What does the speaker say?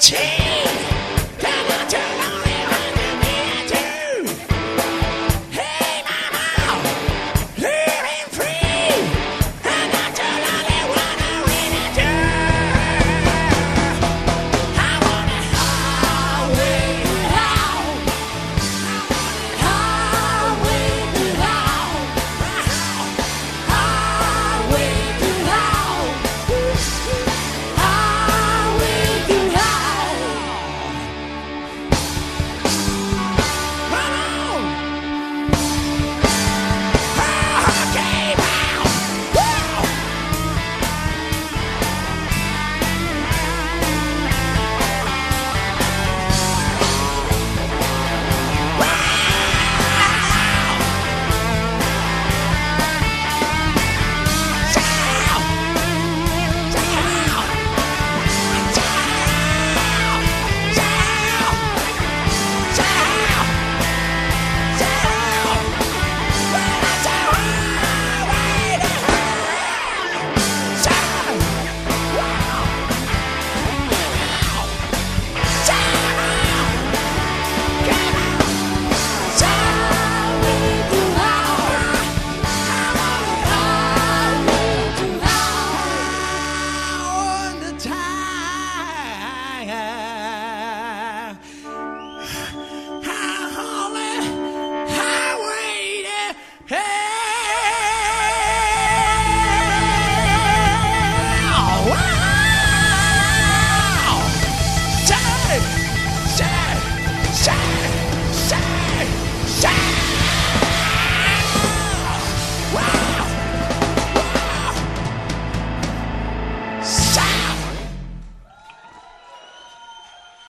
watching.